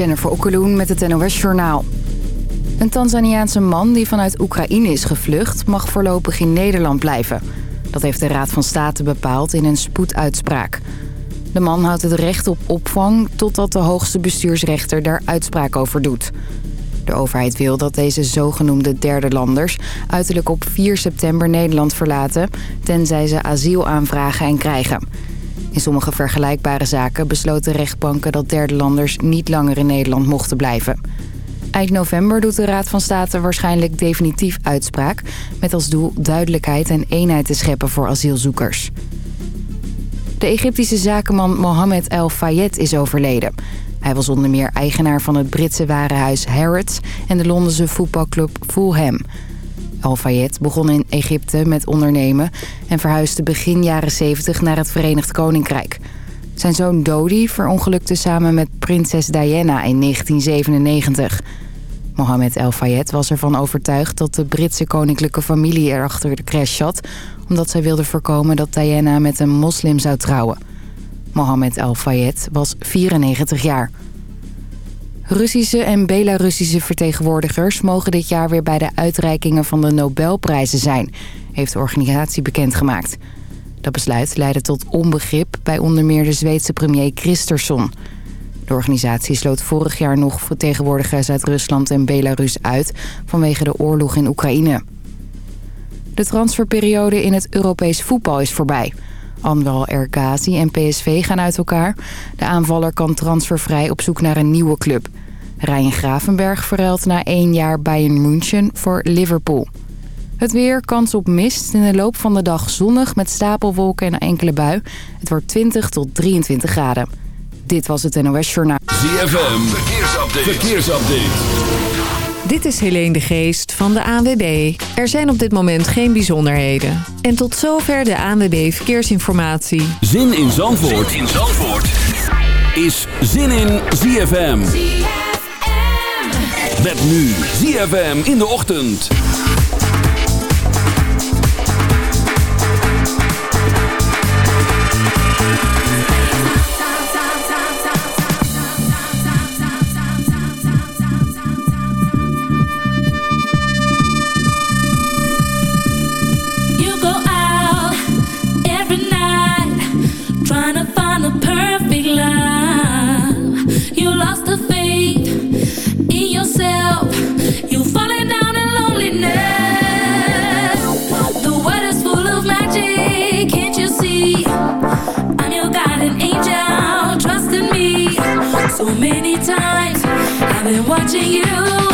Jennifer Okkeloen met het NOS Journaal. Een Tanzaniaanse man die vanuit Oekraïne is gevlucht... mag voorlopig in Nederland blijven. Dat heeft de Raad van State bepaald in een spoeduitspraak. De man houdt het recht op opvang... totdat de hoogste bestuursrechter daar uitspraak over doet. De overheid wil dat deze zogenoemde derde landers... uiterlijk op 4 september Nederland verlaten... tenzij ze asiel aanvragen en krijgen... In sommige vergelijkbare zaken besloten rechtbanken dat derde landers niet langer in Nederland mochten blijven. Eind november doet de Raad van State waarschijnlijk definitief uitspraak... met als doel duidelijkheid en eenheid te scheppen voor asielzoekers. De Egyptische zakenman Mohammed El Fayed is overleden. Hij was onder meer eigenaar van het Britse warenhuis Harrods... en de Londense voetbalclub Fulham... Al-Fayed begon in Egypte met ondernemen... en verhuisde begin jaren 70 naar het Verenigd Koninkrijk. Zijn zoon Dodi verongelukte samen met prinses Diana in 1997. Mohammed El-Fayed was ervan overtuigd dat de Britse koninklijke familie erachter de crash zat... omdat zij wilde voorkomen dat Diana met een moslim zou trouwen. Mohammed El-Fayed was 94 jaar. Russische en Belarussische vertegenwoordigers mogen dit jaar weer bij de uitreikingen van de Nobelprijzen zijn, heeft de organisatie bekendgemaakt. Dat besluit leidde tot onbegrip bij onder meer de Zweedse premier Kristersson. De organisatie sloot vorig jaar nog vertegenwoordigers uit Rusland en Belarus uit vanwege de oorlog in Oekraïne. De transferperiode in het Europees voetbal is voorbij. Anwar El Ghazi en PSV gaan uit elkaar. De aanvaller kan transfervrij op zoek naar een nieuwe club. Ryan Gravenberg verruilt na één jaar Bayern München voor Liverpool. Het weer, kans op mist. In de loop van de dag zonnig met stapelwolken en enkele bui. Het wordt 20 tot 23 graden. Dit was het NOS Journaal. ZFM, verkeersupdate. verkeersupdate. Dit is Helene de Geest van de ANWB. Er zijn op dit moment geen bijzonderheden. En tot zover de ANWB Verkeersinformatie. Zin in Zandvoort, zin in Zandvoort. is Zin in ZFM. Met nu ZFM in de ochtend. Many times. I've been watching you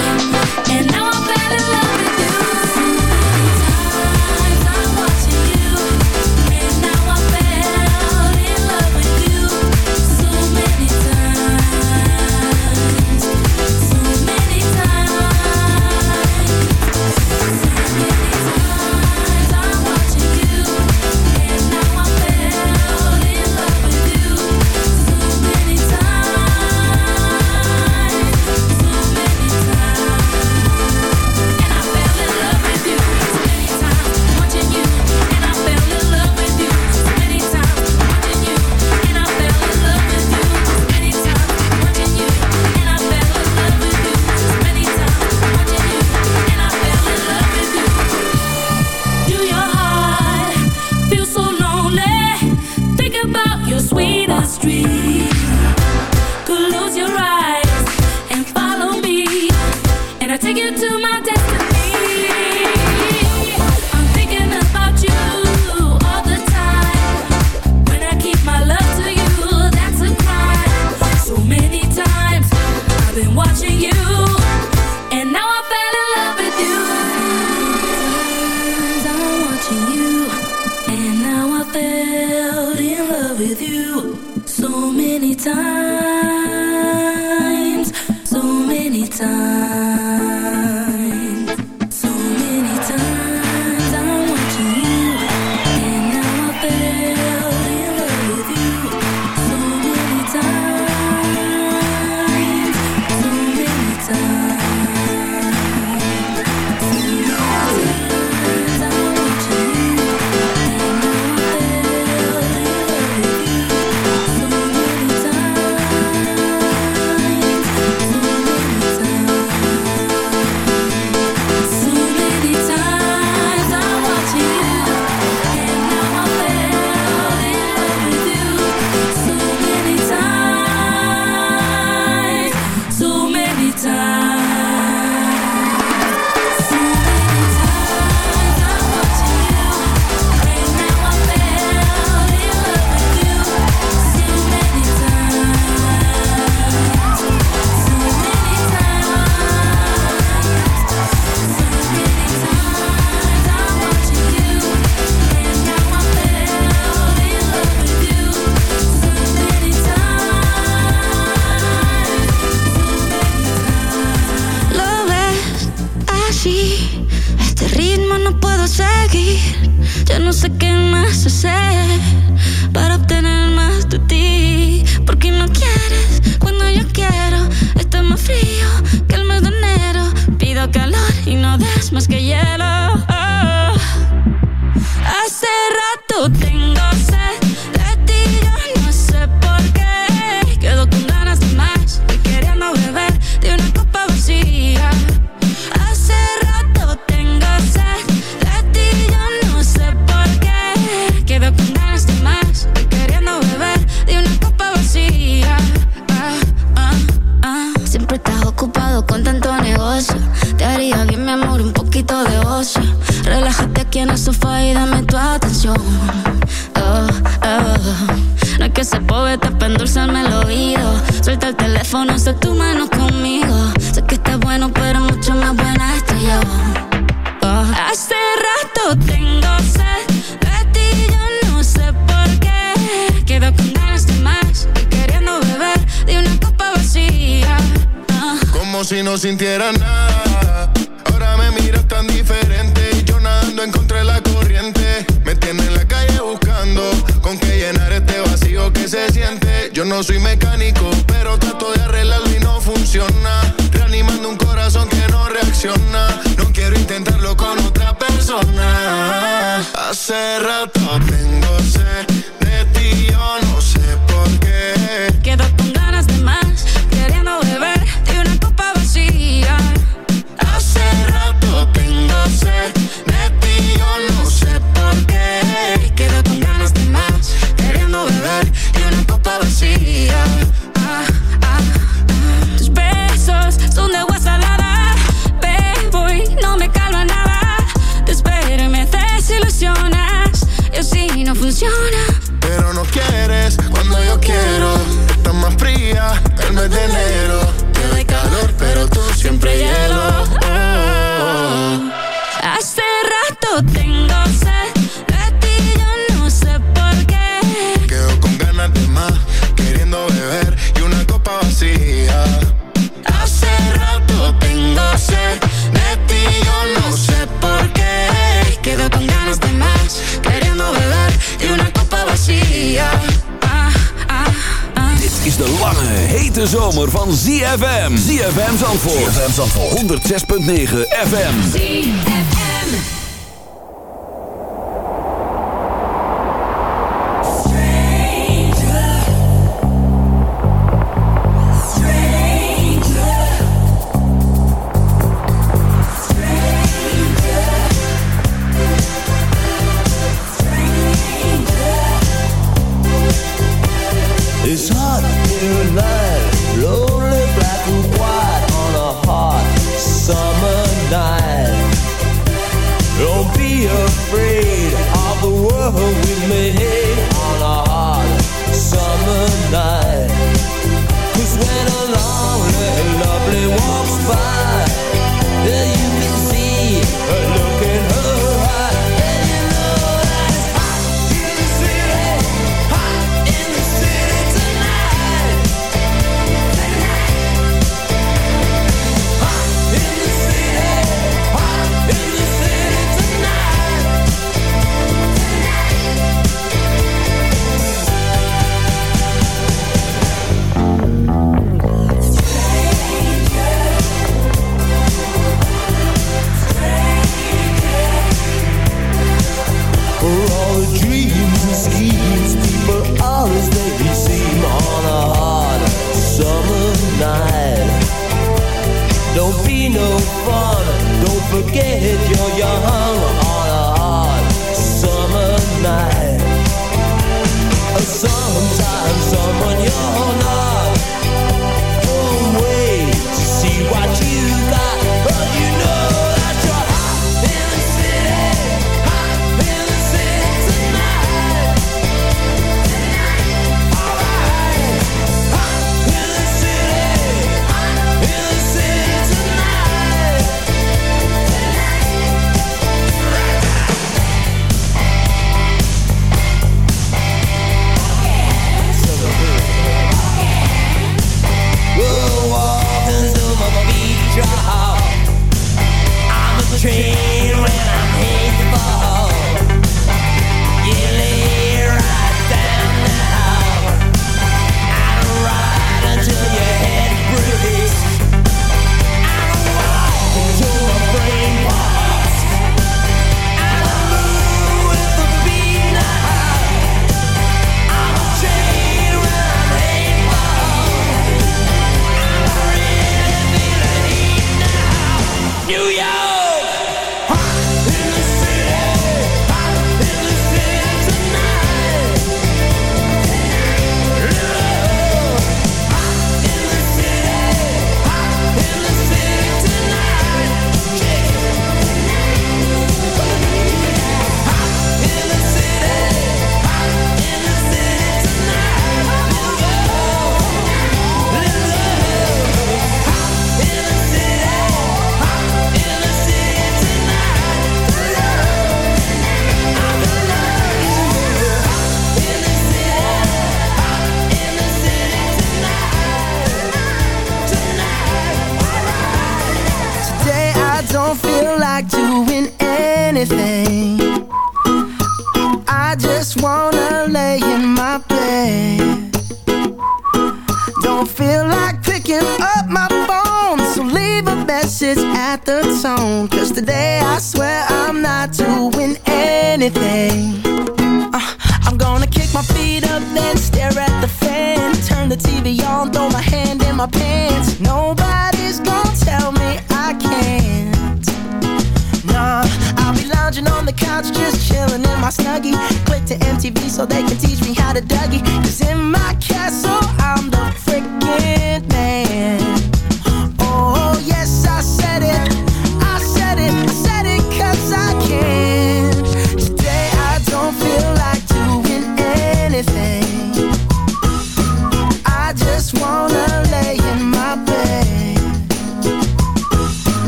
106.9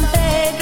something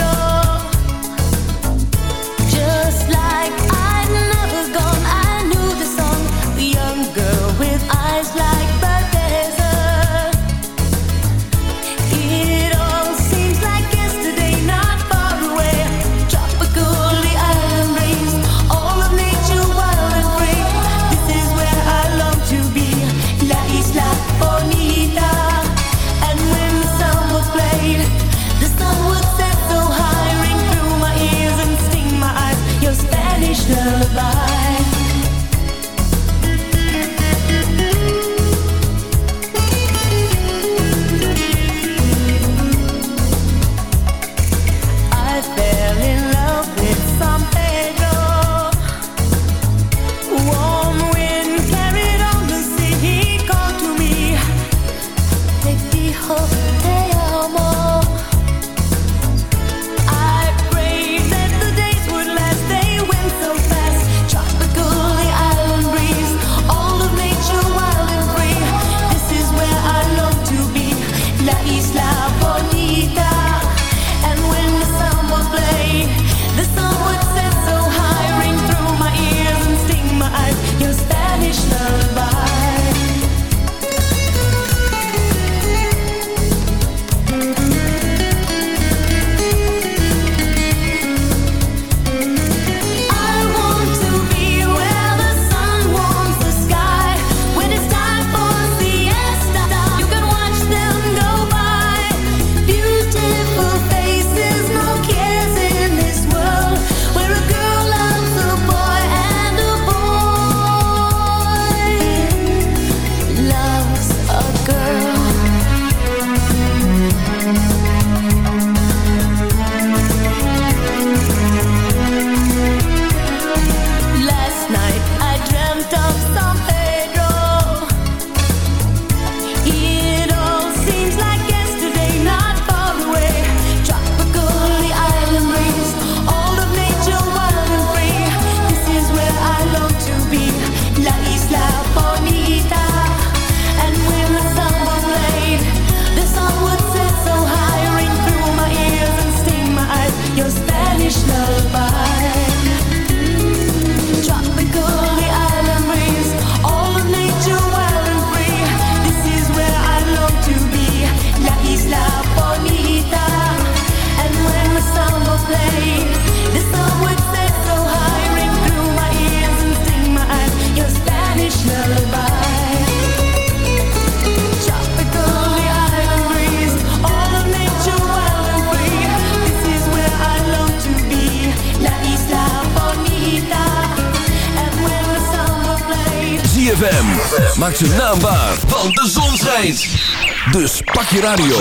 radio.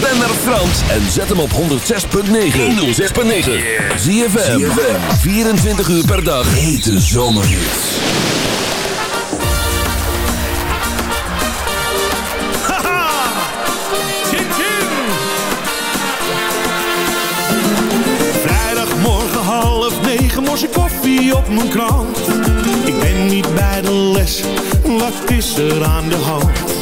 Ben naar Frans en zet hem op 106.9. 106.9. Zie 24 uur per dag. Hete zomerhits. Vrijdagmorgen half negen morse koffie op mijn krant. Ik ben niet bij de les, wat is er aan de hand?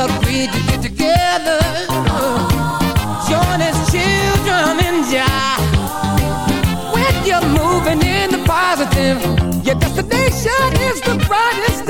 Agreed to get together. Join as children and jive. When you're moving in the positive, your destination is the brightest.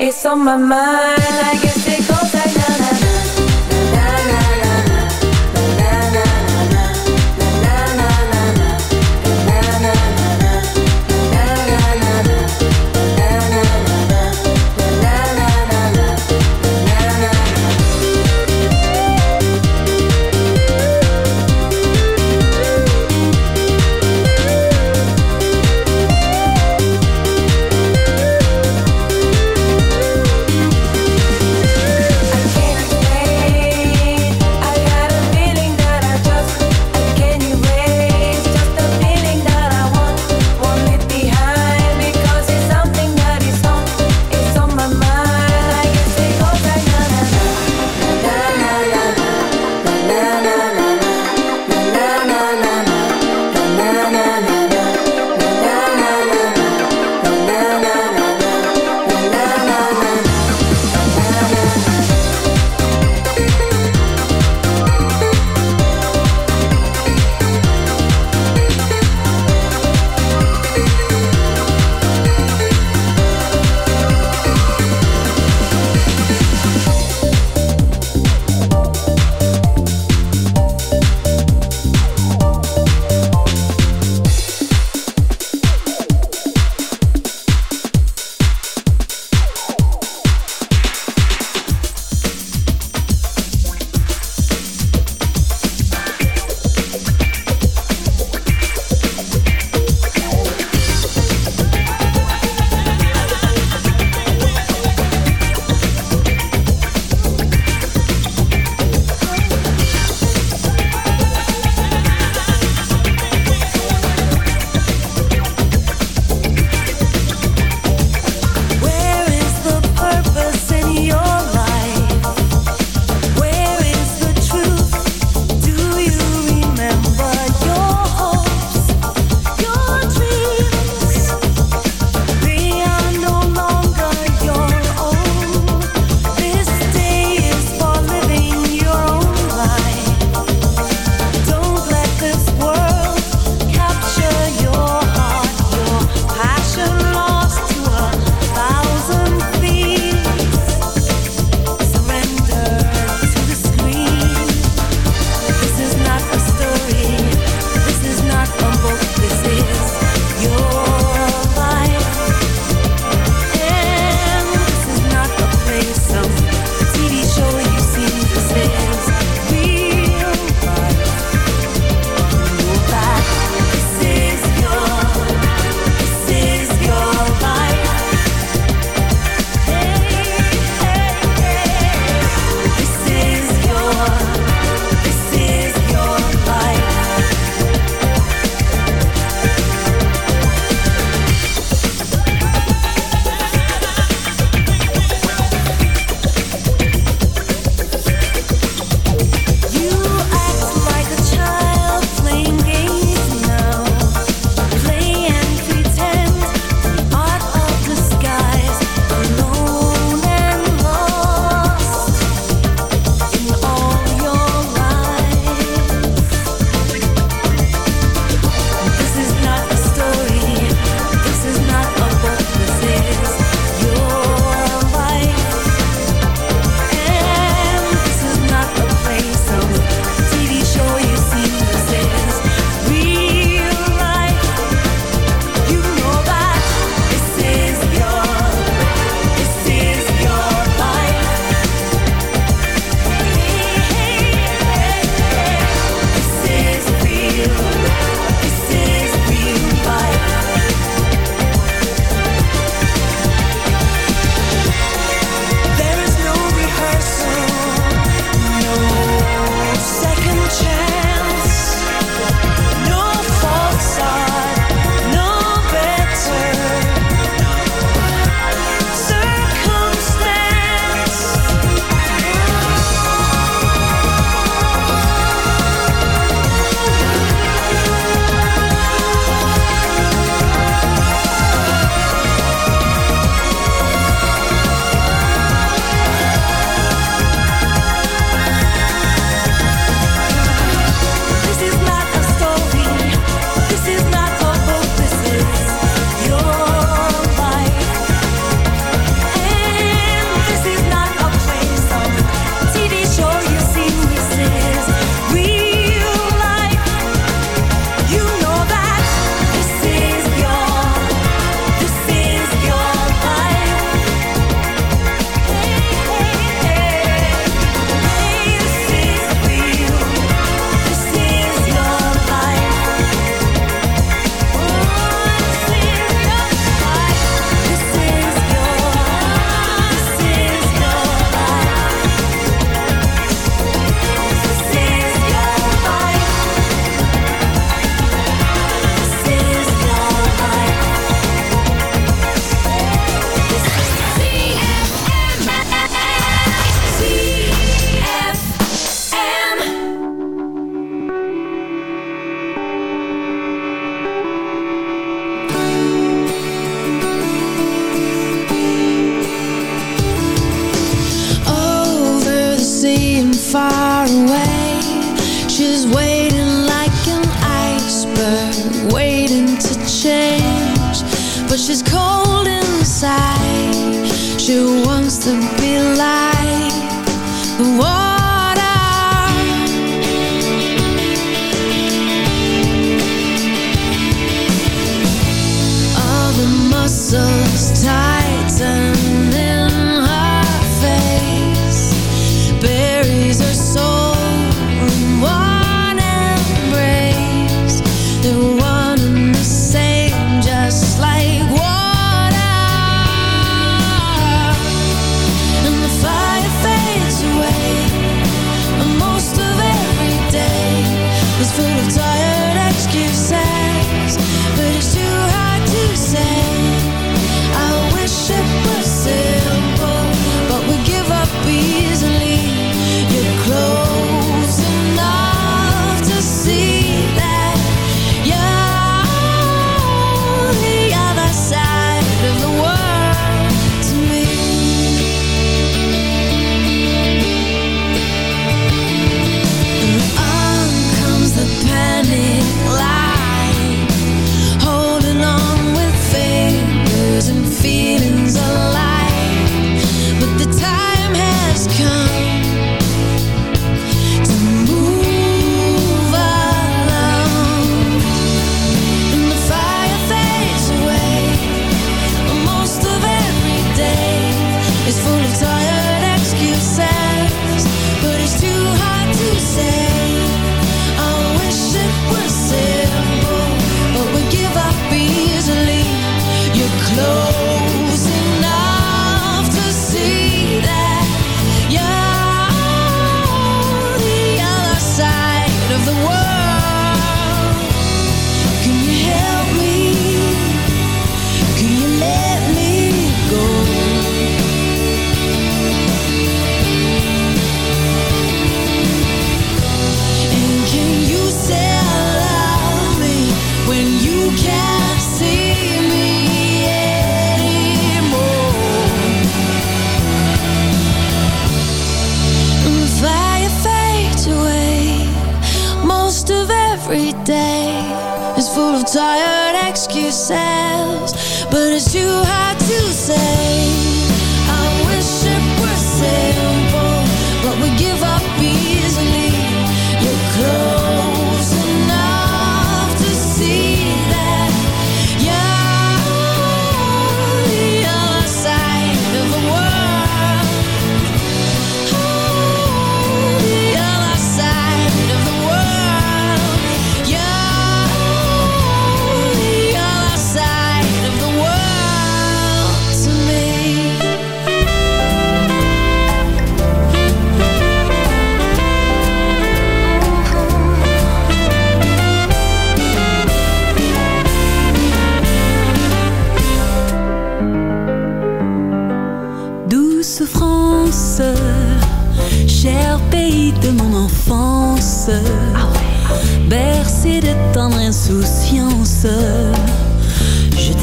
it's on my mind. I guess it goes.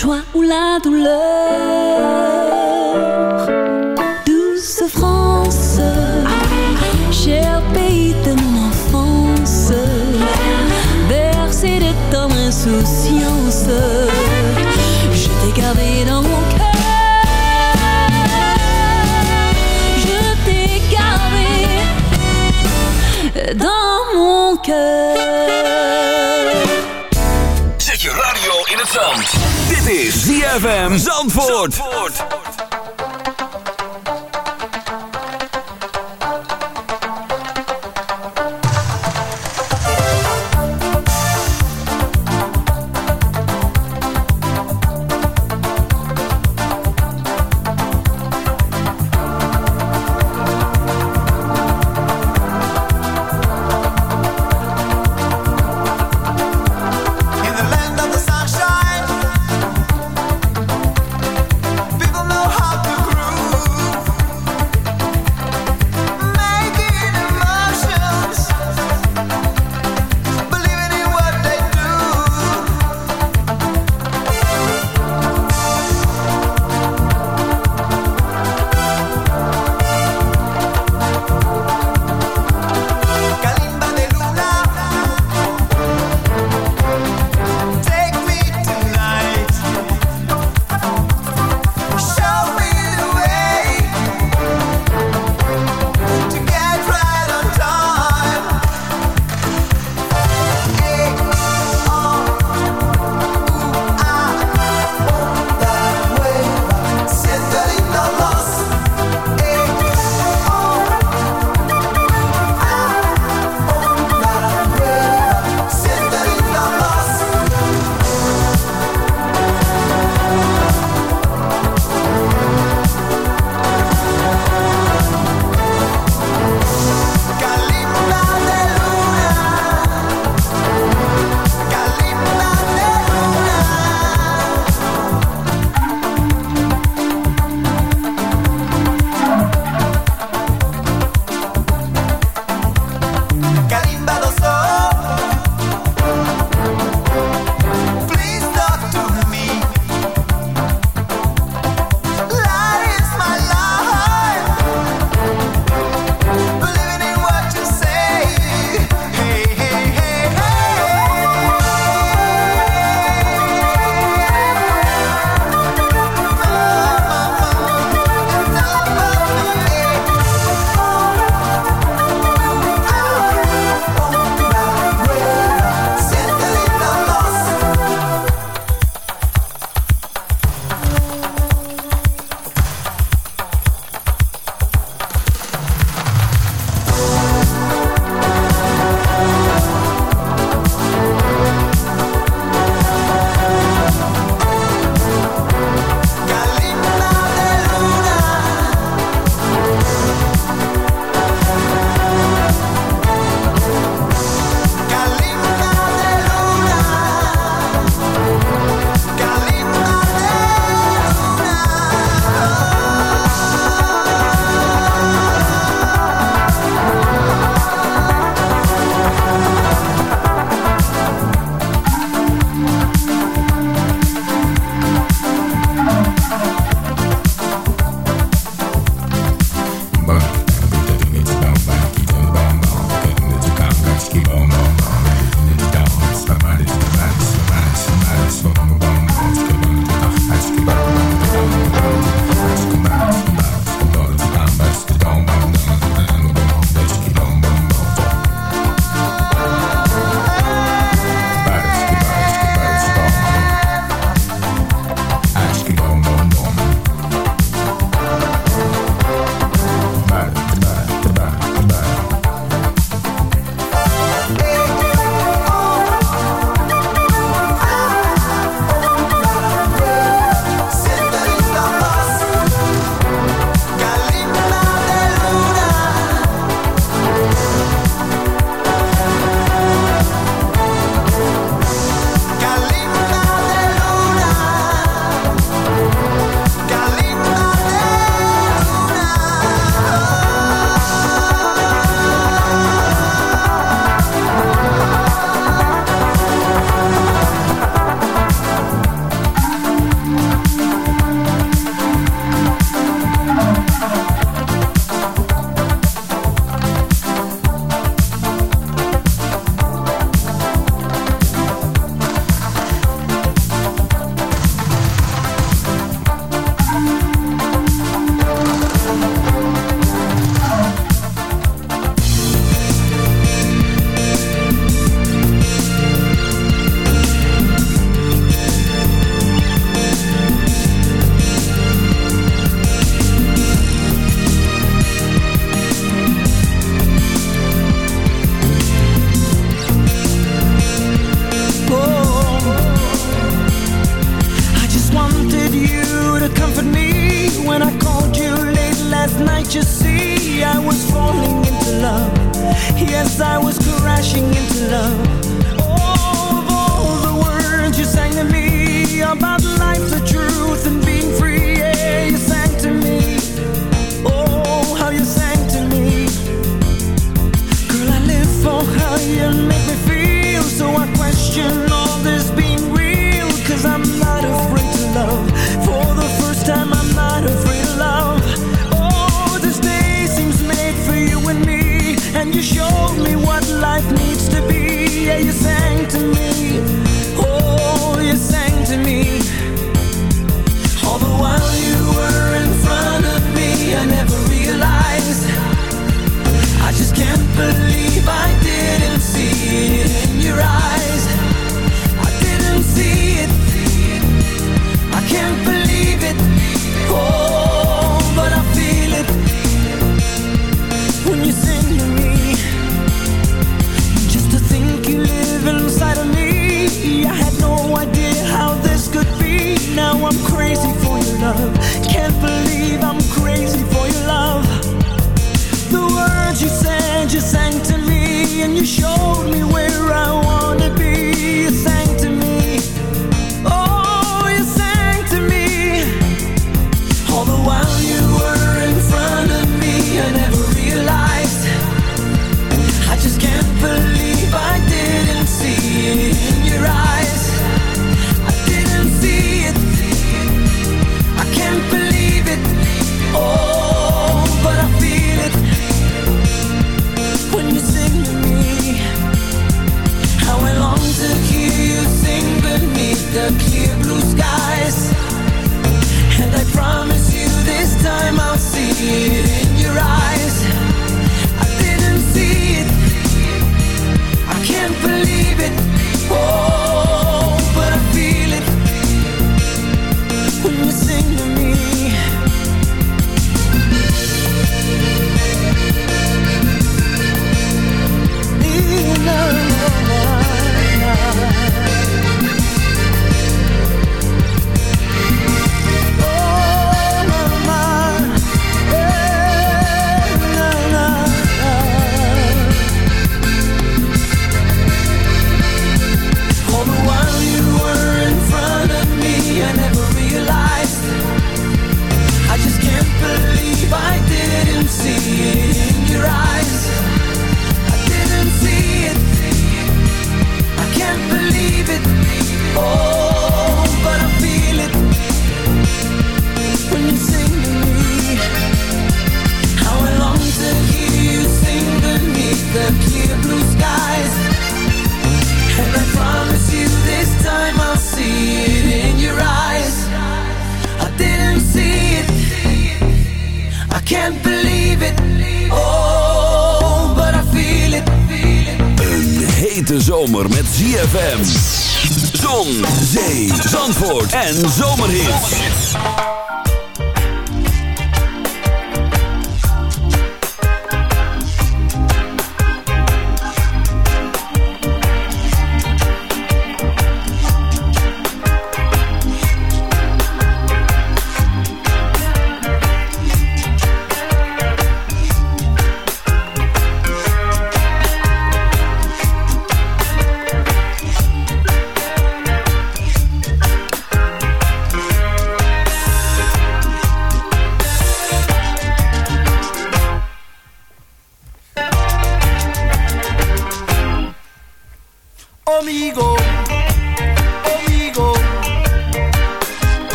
joie ou la douleur. Douce France, cher pays de mon enfance, bercé de tendres insouciants. ZFM Zandvoort.